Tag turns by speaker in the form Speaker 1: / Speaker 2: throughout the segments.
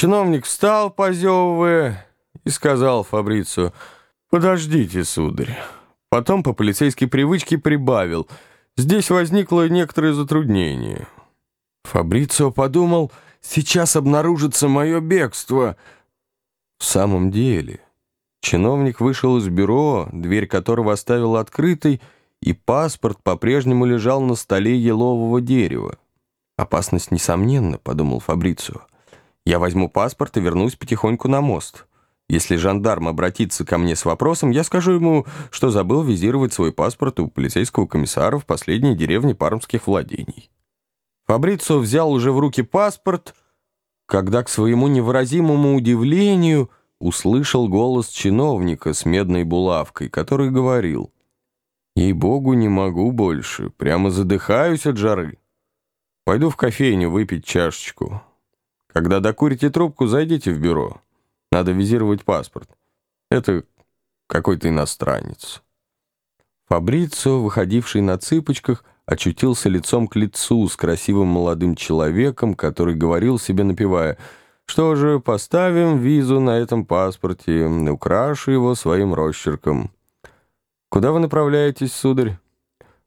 Speaker 1: Чиновник встал, позевывая, и сказал Фабрицу, «Подождите, сударь». Потом по полицейской привычке прибавил, «Здесь возникло некоторое затруднение». Фабрицио подумал, «Сейчас обнаружится мое бегство». В самом деле, чиновник вышел из бюро, дверь которого оставил открытой, и паспорт по-прежнему лежал на столе елового дерева. «Опасность несомненна», — подумал Фабрицио. «Я возьму паспорт и вернусь потихоньку на мост. Если жандарм обратится ко мне с вопросом, я скажу ему, что забыл визировать свой паспорт у полицейского комиссара в последней деревне пармских владений». Фабрицио взял уже в руки паспорт, когда, к своему невыразимому удивлению, услышал голос чиновника с медной булавкой, который говорил — Ей-богу, не могу больше. Прямо задыхаюсь от жары. Пойду в кофейню выпить чашечку. Когда докурите трубку, зайдите в бюро. Надо визировать паспорт. Это какой-то иностранец. Фабрицио, выходивший на цыпочках, очутился лицом к лицу с красивым молодым человеком, который говорил себе, напевая, «Что же, поставим визу на этом паспорте, украшу его своим росчерком». «Куда вы направляетесь, сударь?»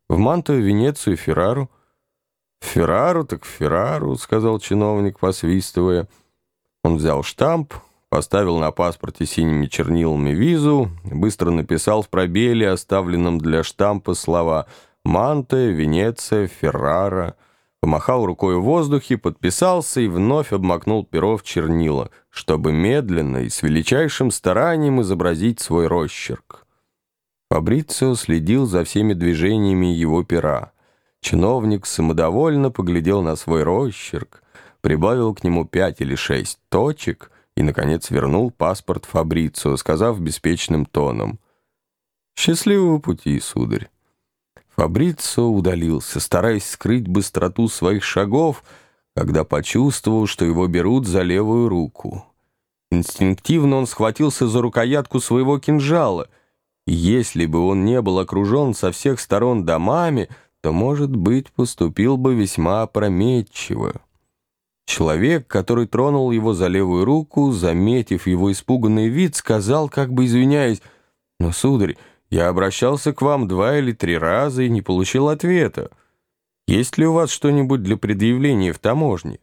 Speaker 1: «В Мантую, Венецию, Феррару». «В Феррару, так Феррару», — сказал чиновник, посвистывая. Он взял штамп, поставил на паспорте синими чернилами визу, быстро написал в пробеле, оставленном для штампа, слова «Манта», «Венеция», «Феррара», помахал рукой в воздухе, подписался и вновь обмакнул перо в чернила, чтобы медленно и с величайшим старанием изобразить свой росчерк. Фабрицио следил за всеми движениями его пера. Чиновник самодовольно поглядел на свой росчерк, прибавил к нему пять или шесть точек и, наконец, вернул паспорт Фабрицио, сказав беспечным тоном «Счастливого пути, сударь». Фабрицио удалился, стараясь скрыть быстроту своих шагов, когда почувствовал, что его берут за левую руку. Инстинктивно он схватился за рукоятку своего кинжала — если бы он не был окружен со всех сторон домами, то, может быть, поступил бы весьма опрометчиво. Человек, который тронул его за левую руку, заметив его испуганный вид, сказал, как бы извиняясь, «Но, сударь, я обращался к вам два или три раза и не получил ответа. Есть ли у вас что-нибудь для предъявления в таможне?»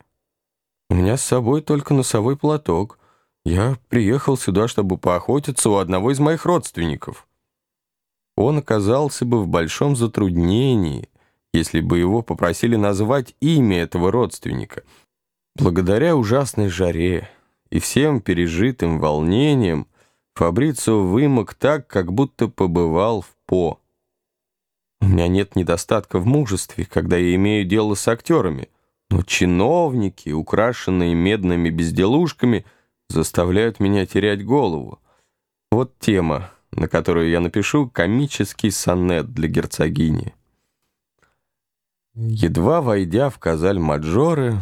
Speaker 1: «У меня с собой только носовой платок. Я приехал сюда, чтобы поохотиться у одного из моих родственников» он оказался бы в большом затруднении, если бы его попросили назвать имя этого родственника. Благодаря ужасной жаре и всем пережитым волнениям Фабрицио вымок так, как будто побывал в По. У меня нет недостатка в мужестве, когда я имею дело с актерами, но чиновники, украшенные медными безделушками, заставляют меня терять голову. Вот тема на которую я напишу комический сонет для герцогини. Едва войдя в Казаль-Маджоре,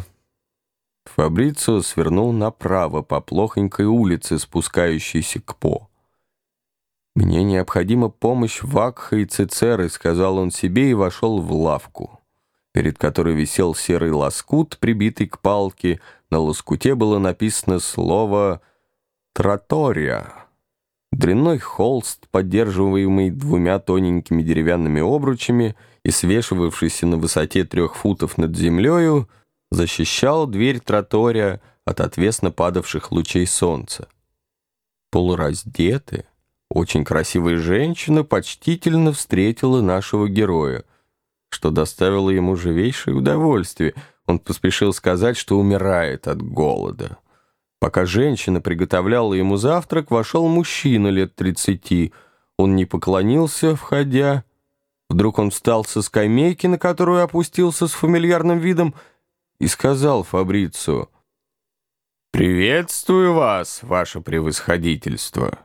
Speaker 1: Фабрицио свернул направо по плохонькой улице, спускающейся к По. «Мне необходима помощь Вакха и Цицеры», — сказал он себе и вошел в лавку, перед которой висел серый лоскут, прибитый к палке. На лоскуте было написано слово «Тратория». Дрянной холст, поддерживаемый двумя тоненькими деревянными обручами и свешивавшийся на высоте трех футов над землею, защищал дверь тротория от отвесно падавших лучей солнца. Полураздетая, очень красивая женщина почтительно встретила нашего героя, что доставило ему живейшее удовольствие. Он поспешил сказать, что умирает от голода. Пока женщина приготовляла ему завтрак, вошел мужчина лет тридцати. Он не поклонился, входя. Вдруг он встал со скамейки, на которую опустился с фамильярным видом, и сказал Фабрицу, «Приветствую вас, ваше превосходительство».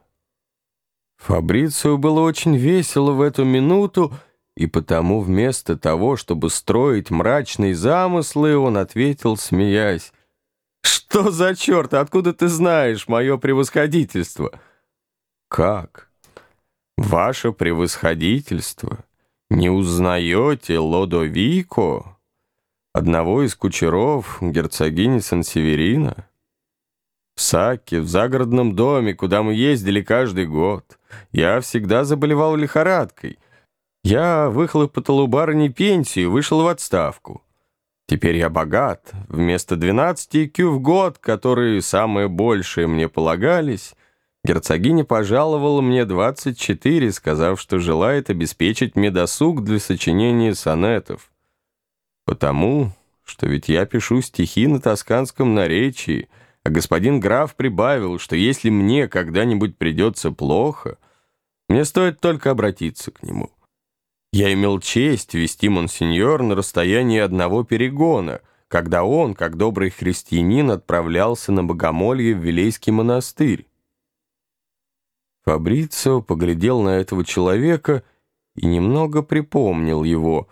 Speaker 1: Фабрицию было очень весело в эту минуту, и потому вместо того, чтобы строить мрачные замыслы, он ответил, смеясь, «Что за черт? Откуда ты знаешь мое превосходительство?» «Как? Ваше превосходительство? Не узнаете Лодовико, одного из кучеров герцогини Сан-Северина?» В Саке, в загородном доме, куда мы ездили каждый год. Я всегда заболевал лихорадкой. Я выхлопотал у барыни пенсию, вышел в отставку. Теперь я богат. Вместо 12 кю в год, которые самые большие мне полагались, герцогиня пожаловала мне 24, сказав, что желает обеспечить мне досуг для сочинения сонетов. Потому, что ведь я пишу стихи на тосканском наречии, а господин граф прибавил, что если мне когда-нибудь придется плохо, мне стоит только обратиться к нему. Я имел честь вести монсеньор на расстоянии одного перегона, когда он, как добрый христианин, отправлялся на богомолье в Вилейский монастырь. Фабрицио поглядел на этого человека и немного припомнил его.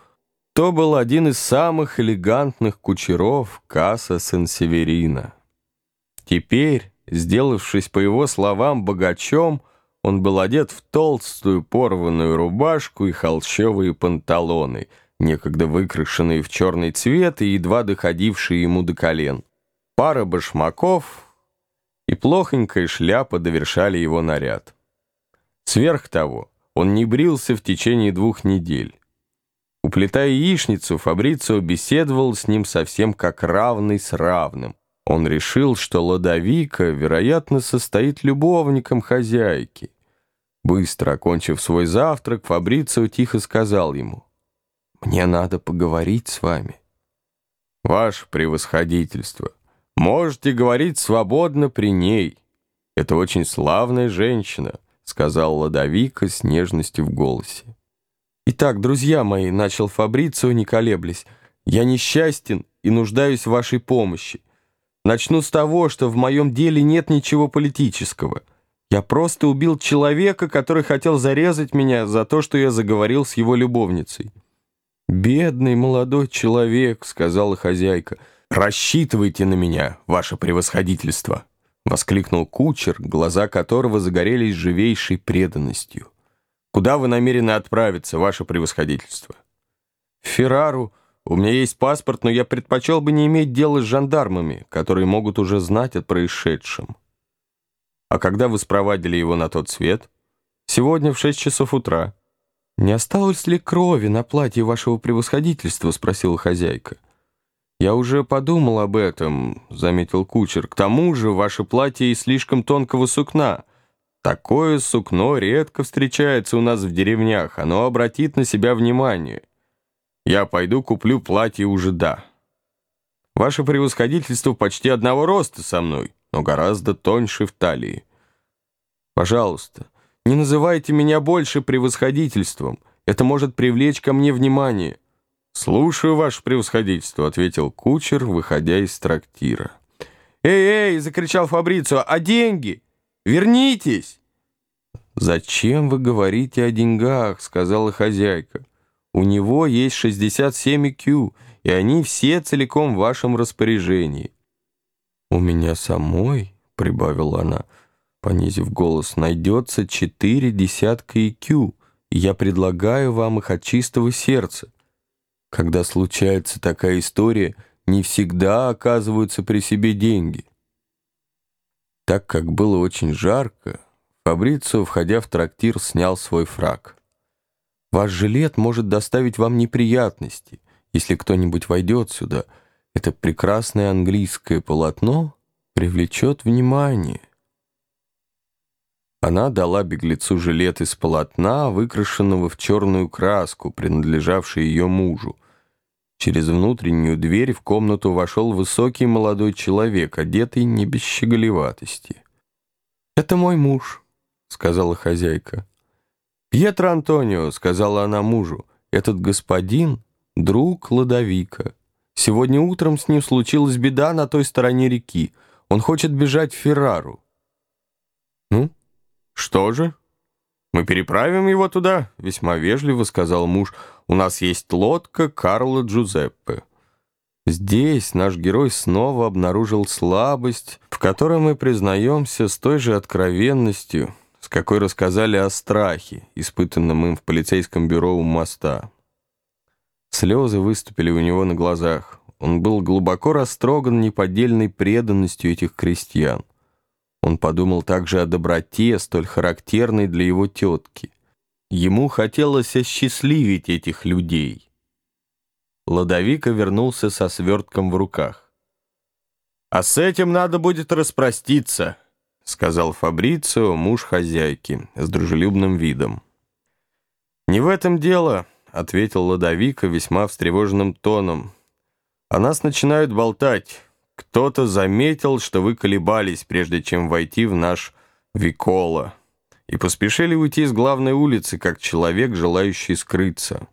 Speaker 1: То был один из самых элегантных кучеров Касса Сен-Северина. Теперь, сделавшись, по его словам, богачом, он был одет в толстую порванную рубашку и холщовые панталоны, некогда выкрашенные в черный цвет и едва доходившие ему до колен. Пара башмаков и плохонькая шляпа довершали его наряд. Сверх того, он не брился в течение двух недель. Уплетая яичницу, Фабрицио беседовал с ним совсем как равный с равным. Он решил, что Ладовика, вероятно, состоит любовником хозяйки. Быстро окончив свой завтрак, Фабрицио тихо сказал ему, «Мне надо поговорить с вами». «Ваше превосходительство, можете говорить свободно при ней. Это очень славная женщина», сказал Ладовика с нежностью в голосе. «Итак, друзья мои», — начал Фабрицио, не колеблясь, «я несчастен и нуждаюсь в вашей помощи. Начну с того, что в моем деле нет ничего политического». Я просто убил человека, который хотел зарезать меня за то, что я заговорил с его любовницей. «Бедный молодой человек», — сказала хозяйка. «Рассчитывайте на меня, ваше превосходительство», — воскликнул кучер, глаза которого загорелись живейшей преданностью. «Куда вы намерены отправиться, ваше превосходительство?» «В Феррару. У меня есть паспорт, но я предпочел бы не иметь дела с жандармами, которые могут уже знать о происшедшем». «А когда вы спровадили его на тот свет?» «Сегодня в шесть часов утра». «Не осталось ли крови на платье вашего превосходительства?» — спросила хозяйка. «Я уже подумал об этом», — заметил кучер. «К тому же ваше платье из слишком тонкого сукна. Такое сукно редко встречается у нас в деревнях. Оно обратит на себя внимание. Я пойду куплю платье уже да. Ваше превосходительство почти одного роста со мной» но гораздо тоньше в талии. Пожалуйста, не называйте меня больше превосходительством. Это может привлечь ко мне внимание. «Слушаю, ваше превосходительство», — ответил кучер, выходя из трактира. «Эй, эй!» — закричал Фабрицио. «А деньги? Вернитесь!» «Зачем вы говорите о деньгах?» — сказала хозяйка. «У него есть 67 кю, и они все целиком в вашем распоряжении. «У меня самой», — прибавила она, понизив голос, «найдется четыре десятка IQ, и я предлагаю вам их от чистого сердца. Когда случается такая история, не всегда оказываются при себе деньги». Так как было очень жарко, Фабрицио, входя в трактир, снял свой фраг. «Ваш жилет может доставить вам неприятности, если кто-нибудь войдет сюда», это прекрасное английское полотно привлечет внимание. Она дала беглецу жилет из полотна, выкрашенного в черную краску, принадлежавший ее мужу. Через внутреннюю дверь в комнату вошел высокий молодой человек, одетый не без щеголеватости. «Это мой муж», — сказала хозяйка. «Пьетро Антонио», — сказала она мужу, — «этот господин — друг Ладовика». Сегодня утром с ним случилась беда на той стороне реки. Он хочет бежать в Феррару. Ну, что же? Мы переправим его туда, весьма вежливо сказал муж. У нас есть лодка Карла Джузеппе. Здесь наш герой снова обнаружил слабость, в которой мы признаемся с той же откровенностью, с какой рассказали о страхе, испытанном им в полицейском бюро у моста. Слезы выступили у него на глазах. Он был глубоко растроган неподдельной преданностью этих крестьян. Он подумал также о доброте, столь характерной для его тетки. Ему хотелось осчастливить этих людей. Ладовика вернулся со свертком в руках. «А с этим надо будет распроститься», — сказал Фабрицио, муж хозяйки, с дружелюбным видом. «Не в этом дело», — ответил Ладовика весьма встревоженным тоном. «О нас начинают болтать. Кто-то заметил, что вы колебались, прежде чем войти в наш Викола, и поспешили уйти с главной улицы, как человек, желающий скрыться».